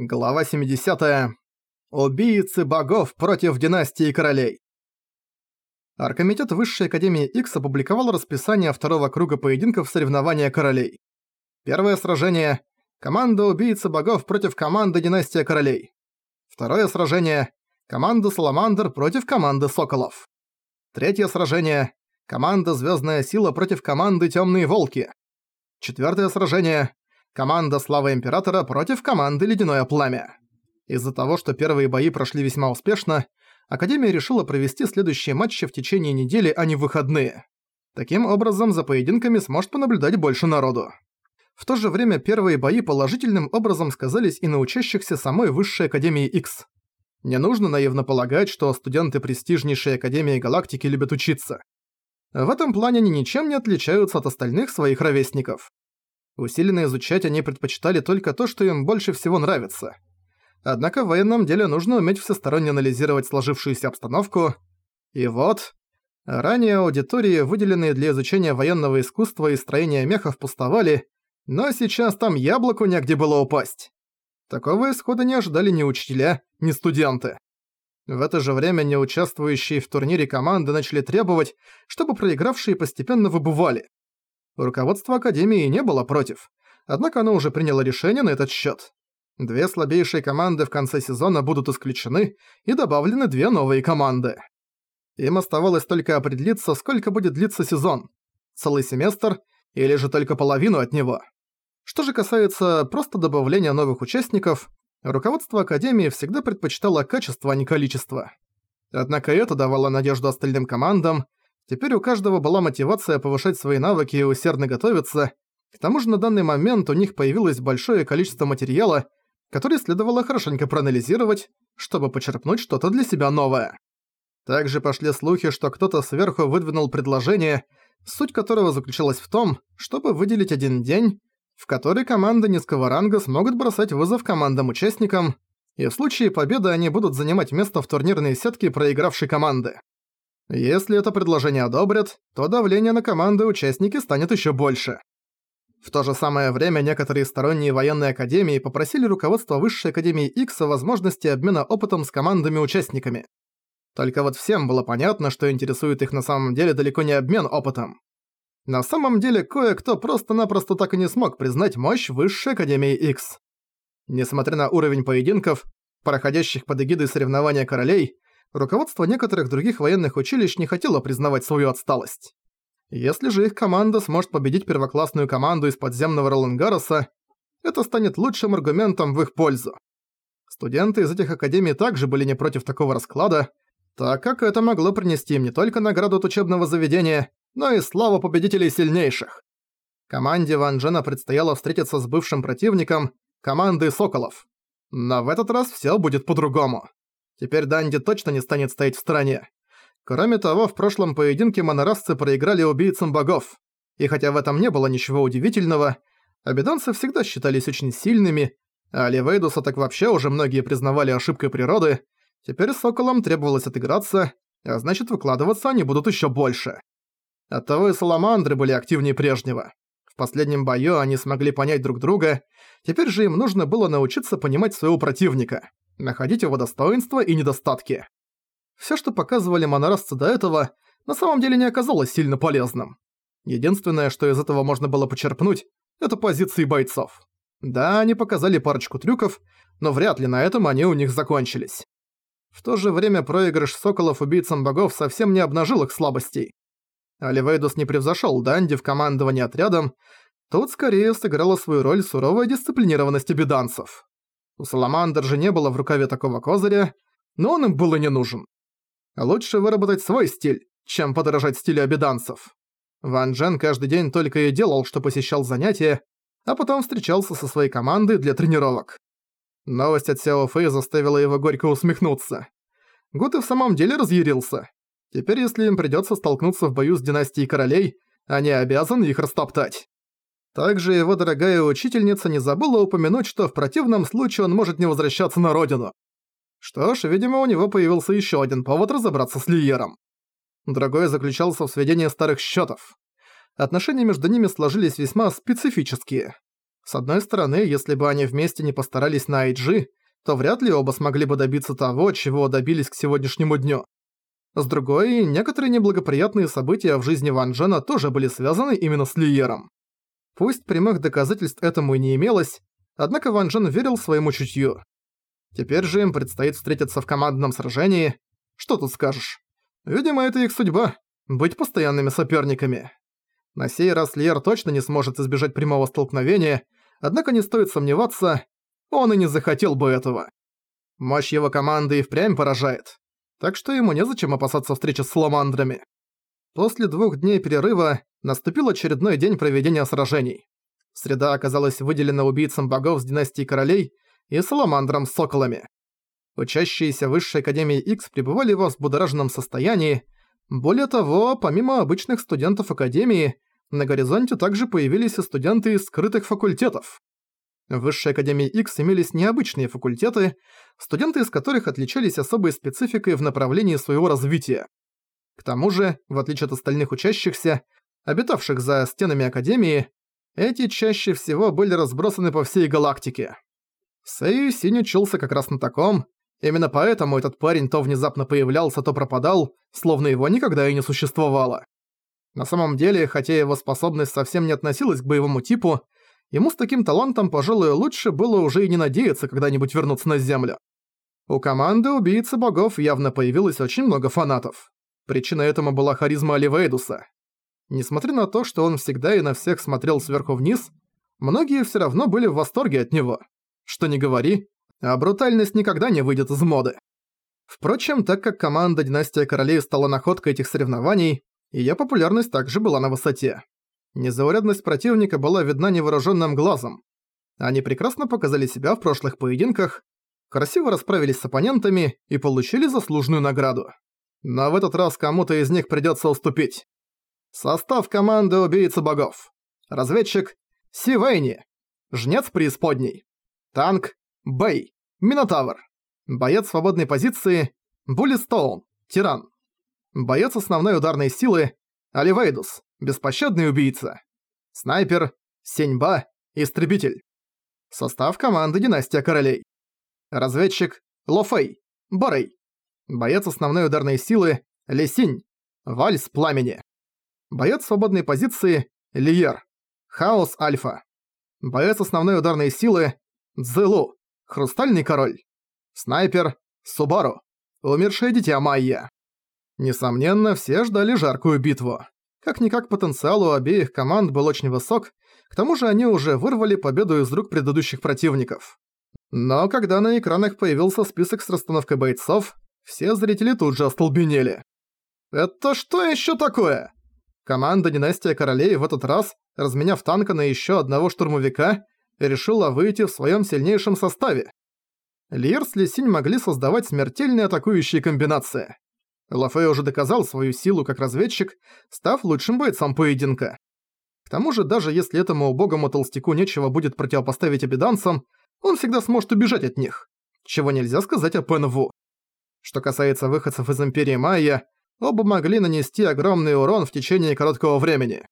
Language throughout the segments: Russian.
Глава 70. Убийцы богов против династии королей. Аркомитет Высшей Академии X опубликовал расписание второго круга поединков соревнования королей. Первое сражение – команда Убийцы богов против команды Династия королей. Второе сражение – команда Саламандр против команды Соколов. Третье сражение – команда Звездная сила против команды Темные волки. Четвертое сражение Команда Слава Императора против команды Ледяное Пламя. Из-за того, что первые бои прошли весьма успешно, Академия решила провести следующие матчи в течение недели, а не в выходные. Таким образом, за поединками сможет понаблюдать больше народу. В то же время первые бои положительным образом сказались и на учащихся самой Высшей Академии X. Не нужно наивно полагать, что студенты престижнейшей Академии Галактики любят учиться. В этом плане они ничем не отличаются от остальных своих ровесников. Усиленно изучать они предпочитали только то, что им больше всего нравится. Однако в военном деле нужно уметь всесторонне анализировать сложившуюся обстановку. И вот... Ранее аудитории, выделенные для изучения военного искусства и строения мехов, пустовали, но сейчас там яблоку негде было упасть. Такого исхода не ожидали ни учителя, ни студенты. В это же время неучаствующие в турнире команды начали требовать, чтобы проигравшие постепенно выбывали. Руководство Академии не было против, однако оно уже приняло решение на этот счет. Две слабейшие команды в конце сезона будут исключены и добавлены две новые команды. Им оставалось только определиться, сколько будет длиться сезон. Целый семестр или же только половину от него. Что же касается просто добавления новых участников, руководство Академии всегда предпочитало качество, а не количество. Однако это давало надежду остальным командам, Теперь у каждого была мотивация повышать свои навыки и усердно готовиться. К тому же на данный момент у них появилось большое количество материала, который следовало хорошенько проанализировать, чтобы почерпнуть что-то для себя новое. Также пошли слухи, что кто-то сверху выдвинул предложение, суть которого заключалась в том, чтобы выделить один день, в который команды низкого ранга смогут бросать вызов командам-участникам, и в случае победы они будут занимать место в турнирной сетке проигравшей команды. Если это предложение одобрят, то давление на команды участники станет еще больше. В то же самое время некоторые сторонние военные академии попросили руководство Высшей Академии X о возможности обмена опытом с командами-участниками. Только вот всем было понятно, что интересует их на самом деле далеко не обмен опытом. На самом деле кое-кто просто-напросто так и не смог признать мощь Высшей Академии X. Несмотря на уровень поединков, проходящих под эгидой соревнования королей, руководство некоторых других военных училищ не хотело признавать свою отсталость. Если же их команда сможет победить первоклассную команду из подземного Ролангароса, это станет лучшим аргументом в их пользу. Студенты из этих академий также были не против такого расклада, так как это могло принести им не только награду от учебного заведения, но и славу победителей сильнейших. Команде Ван Джена предстояло встретиться с бывшим противником, командой Соколов. Но в этот раз всё будет по-другому. Теперь Данди точно не станет стоять в стороне. Кроме того, в прошлом поединке монорасцы проиграли убийцам богов. И хотя в этом не было ничего удивительного, обиданцы всегда считались очень сильными, а Ливейдуса так вообще уже многие признавали ошибкой природы, теперь Соколам требовалось отыграться, а значит выкладываться они будут еще больше. Оттого и Саламандры были активнее прежнего. В последнем бою они смогли понять друг друга, теперь же им нужно было научиться понимать своего противника находить его достоинства и недостатки. Всё, что показывали монорасцы до этого, на самом деле не оказалось сильно полезным. Единственное, что из этого можно было почерпнуть, это позиции бойцов. Да, они показали парочку трюков, но вряд ли на этом они у них закончились. В то же время проигрыш Соколов убийцам богов совсем не обнажил их слабостей. Оливейдус не превзошёл Данди в командовании отрядом, тут скорее сыграла свою роль суровая дисциплинированность обиданцев. У Саламандр же не было в рукаве такого козыря, но он им было не нужен. Лучше выработать свой стиль, чем подорожать стилю обиданцев. Ван Джен каждый день только и делал, что посещал занятия, а потом встречался со своей командой для тренировок. Новость от Сяо Фэй заставила его горько усмехнуться. Гуд и в самом деле разъярился. Теперь, если им придётся столкнуться в бою с династией королей, они обязаны их растоптать. Также его дорогая учительница не забыла упомянуть, что в противном случае он может не возвращаться на родину. Что ж, видимо, у него появился еще один повод разобраться с Лиером. Другой заключался в сведении старых счетов. Отношения между ними сложились весьма специфические. С одной стороны, если бы они вместе не постарались на IG, то вряд ли оба смогли бы добиться того, чего добились к сегодняшнему дню. С другой, некоторые неблагоприятные события в жизни Ван Джена тоже были связаны именно с Лиером. Пусть прямых доказательств этому и не имелось, однако Ван Джен верил своему чутью. Теперь же им предстоит встретиться в командном сражении. Что тут скажешь? Видимо, это их судьба – быть постоянными соперниками. На сей раз Лиер точно не сможет избежать прямого столкновения, однако не стоит сомневаться, он и не захотел бы этого. Мощь его команды и впрямь поражает так что ему незачем опасаться встречи с саламандрами. После двух дней перерыва наступил очередной день проведения сражений. Среда оказалась выделена убийцам богов с династии королей и саламандрам с соколами. Учащиеся Высшей Академии X пребывали в взбудораженном состоянии. Более того, помимо обычных студентов Академии, на горизонте также появились и студенты из скрытых факультетов. В Высшей Академии X имелись необычные факультеты, студенты из которых отличались особой спецификой в направлении своего развития. К тому же, в отличие от остальных учащихся, обитавших за стенами Академии, эти чаще всего были разбросаны по всей галактике. Сэйю Синь учился как раз на таком, именно поэтому этот парень то внезапно появлялся, то пропадал, словно его никогда и не существовало. На самом деле, хотя его способность совсем не относилась к боевому типу, ему с таким талантом, пожалуй, лучше было уже и не надеяться когда-нибудь вернуться на Землю. У команды убийцы богов явно появилось очень много фанатов. Причина этому была харизма Оливейдуса. Несмотря на то, что он всегда и на всех смотрел сверху вниз, многие все равно были в восторге от него. Что не говори, а брутальность никогда не выйдет из моды. Впрочем, так как команда Династия Королей стала находкой этих соревнований, ее популярность также была на высоте. Незаурядность противника была видна невооруженным глазом. Они прекрасно показали себя в прошлых поединках, красиво расправились с оппонентами и получили заслуженную награду. Но в этот раз кому-то из них придется уступить. Состав команды Убийцы Богов. Разведчик – Сивейни. Жнец преисподней. Танк – Бэй. Минотавр. Боец свободной позиции – Буллистоун. Тиран. Боец основной ударной силы – Оливейдус. Беспощадный убийца. Снайпер, Сеньба, Истребитель. Состав команды Династия Королей. Разведчик, Лофей, Борей. Боец основной ударной силы, Лесинь, Вальс Пламени. Боец свободной позиции, Лиер, Хаос Альфа. Боец основной ударной силы, Цзэлу, Хрустальный Король. Снайпер, Субару, Умершее Дитя Майя. Несомненно, все ждали жаркую битву. Как-никак потенциал у обеих команд был очень высок, к тому же они уже вырвали победу из рук предыдущих противников. Но когда на экранах появился список с расстановкой бойцов, все зрители тут же остолбенели. «Это что еще такое?» Команда Династия Королей в этот раз, разменяв танка на еще одного штурмовика, решила выйти в своем сильнейшем составе. Лир с Лисинь могли создавать смертельные атакующие комбинации. Лафей уже доказал свою силу как разведчик, став лучшим бойцом поединка. К тому же, даже если этому убогому толстяку нечего будет противопоставить обиданцам, он всегда сможет убежать от них. Чего нельзя сказать о Пен Что касается выходцев из Империи Майя, оба могли нанести огромный урон в течение короткого времени.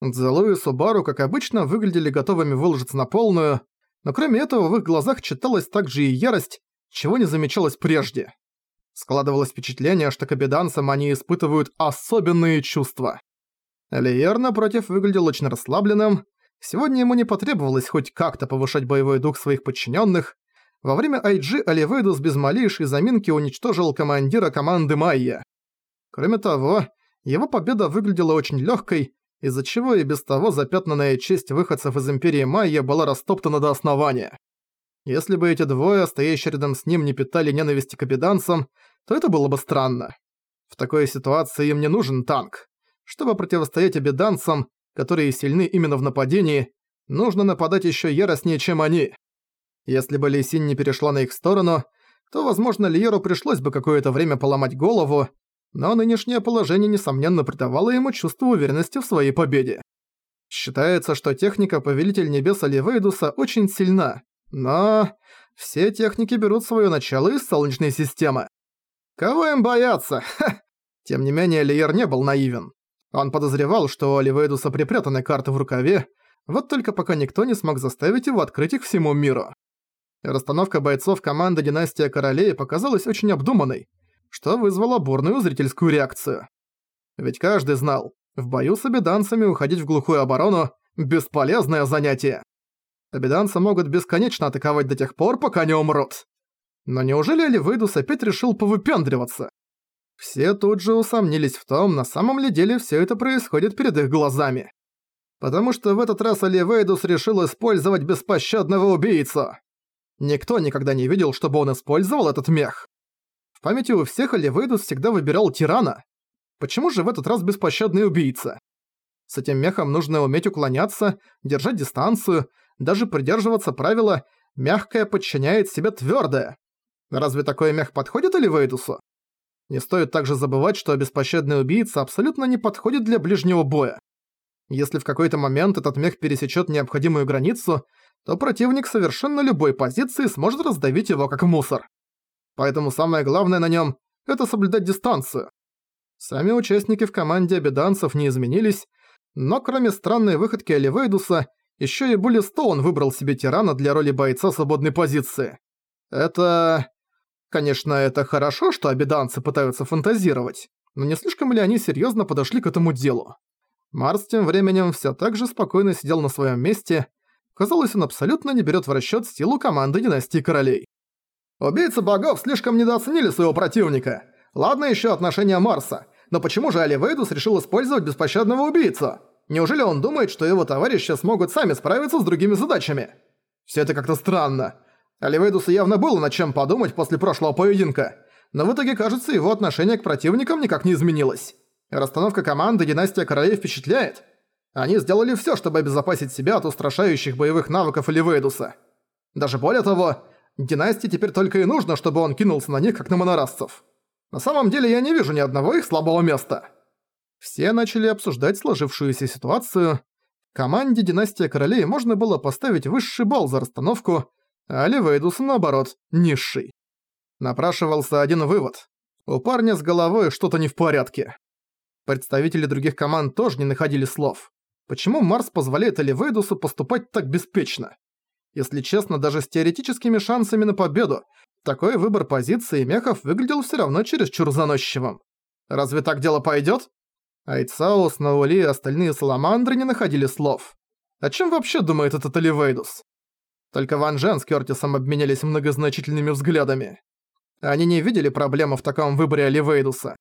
Цзэлу и Субару, как обычно, выглядели готовыми выложиться на полную, но кроме этого в их глазах читалась также и ярость, чего не замечалось прежде. Складывалось впечатление, что к обеданцам они испытывают особенные чувства. Лиер, напротив, выглядел очень расслабленным. Сегодня ему не потребовалось хоть как-то повышать боевой дух своих подчиненных. Во время IG Оливейдус без малейшей заминки уничтожил командира команды Майя. Кроме того, его победа выглядела очень легкой, из-за чего и без того запятнанная честь выходцев из Империи Майя была растоптана до основания. Если бы эти двое, стоящие рядом с ним, не питали ненависти к обиданцам, то это было бы странно. В такой ситуации им не нужен танк. Чтобы противостоять обиданцам, которые сильны именно в нападении, нужно нападать еще яростнее, чем они. Если бы Лейсин не перешла на их сторону, то, возможно, Лиеру пришлось бы какое-то время поломать голову, но нынешнее положение, несомненно, придавало ему чувство уверенности в своей победе. Считается, что техника Повелитель Небес Оливейдуса очень сильна, но все техники берут свое начало из Солнечной системы. Кого им бояться? Ха! Тем не менее, Лиер не был наивен. Он подозревал, что у Оливейдуса припрятаны карты в рукаве, Вот только пока никто не смог заставить его открыть их всему миру. Расстановка бойцов команды «Династия Королей» показалась очень обдуманной, что вызвало бурную зрительскую реакцию. Ведь каждый знал, в бою с обеданцами уходить в глухую оборону – бесполезное занятие. Обеданцы могут бесконечно атаковать до тех пор, пока не умрут. Но неужели Эливейдус опять решил повыпендриваться? Все тут же усомнились в том, на самом ли деле все это происходит перед их глазами. Потому что в этот раз Оливейдус решил использовать беспощадного убийцу. Никто никогда не видел, чтобы он использовал этот мех. В памяти у всех Оливейдус всегда выбирал тирана. Почему же в этот раз беспощадный убийца? С этим мехом нужно уметь уклоняться, держать дистанцию, даже придерживаться правила «мягкое подчиняет себе твёрдое». Разве такой мех подходит Оливейдусу? Не стоит также забывать, что беспощадный убийца абсолютно не подходит для ближнего боя. Если в какой-то момент этот мех пересечет необходимую границу, то противник совершенно любой позиции сможет раздавить его как мусор. Поэтому самое главное на нем – это соблюдать дистанцию. Сами участники в команде обеданцев не изменились, но кроме странной выходки Оливейдуса, еще и Булли Стоун выбрал себе тирана для роли бойца свободной позиции. Это... Конечно, это хорошо, что обеданцы пытаются фантазировать, но не слишком ли они серьезно подошли к этому делу? Марс тем временем все так же спокойно сидел на своем месте, Казалось, он абсолютно не берет в расчет силу команды Династии Королей. Убийцы богов слишком недооценили своего противника. Ладно еще отношения Марса, но почему же Оливейдус решил использовать беспощадного убийцу? Неужели он думает, что его товарищи смогут сами справиться с другими задачами? Все это как-то странно. Оливейдусу явно было над чем подумать после прошлого поединка, но в итоге, кажется, его отношение к противникам никак не изменилось. Расстановка команды Династия Королей впечатляет. Они сделали всё, чтобы обезопасить себя от устрашающих боевых навыков Эливейдуса. Даже более того, династии теперь только и нужно, чтобы он кинулся на них, как на монорасцев. На самом деле я не вижу ни одного их слабого места. Все начали обсуждать сложившуюся ситуацию. Команде Династия Королей можно было поставить высший балл за расстановку, а Ливейдусу, наоборот, низший. Напрашивался один вывод. У парня с головой что-то не в порядке. Представители других команд тоже не находили слов. Почему Марс позволяет Эливейдусу поступать так беспечно? Если честно, даже с теоретическими шансами на победу, такой выбор позиции мехов выглядел все равно чересчур заносчивым. Разве так дело пойдет? Айцаус, Наули и остальные саламандры не находили слов. О чем вообще думает этот Эливейдус? Только Ван Джен с Кёртисом обменялись многозначительными взглядами. Они не видели проблемы в таком выборе Оливейдуса.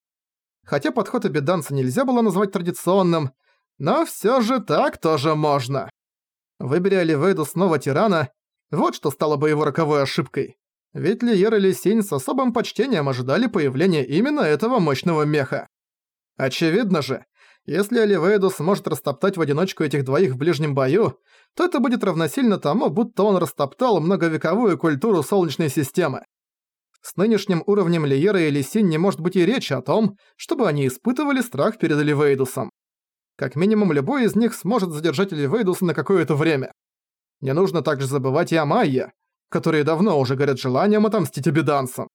Хотя подход обеданца нельзя было назвать традиционным, но всё же так тоже можно. Выбери Оливейду снова тирана, вот что стало бы его роковой ошибкой. Ведь Лиер и Лисинь с особым почтением ожидали появления именно этого мощного меха. Очевидно же, если Оливейду сможет растоптать в одиночку этих двоих в ближнем бою, то это будет равносильно тому, будто он растоптал многовековую культуру Солнечной системы. С нынешним уровнем Лиера и Лисинь не может быть и речи о том, чтобы они испытывали страх перед Оливейдусом. Как минимум, любой из них сможет задержать Эливейдуса на какое-то время. Не нужно также забывать и о Майе, которые давно уже горят желанием отомстить обиданцам.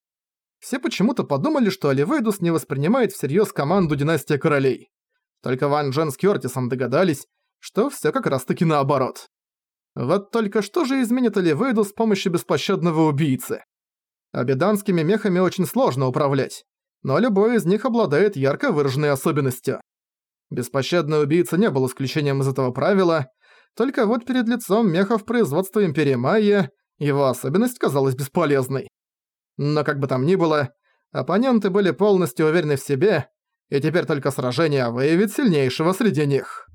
Все почему-то подумали, что Оливейдус не воспринимает всерьез команду Династия Королей. Только Ван Джен с Кёртисом догадались, что все как раз таки наоборот. Вот только что же изменит Оливейдус с помощью беспощадного убийцы? Обиданскими мехами очень сложно управлять, но любой из них обладает ярко выраженной особенностью. Беспощадный убийца не был исключением из этого правила, только вот перед лицом мехов производства Империи Майя его особенность казалась бесполезной. Но как бы там ни было, оппоненты были полностью уверены в себе, и теперь только сражение выявит сильнейшего среди них.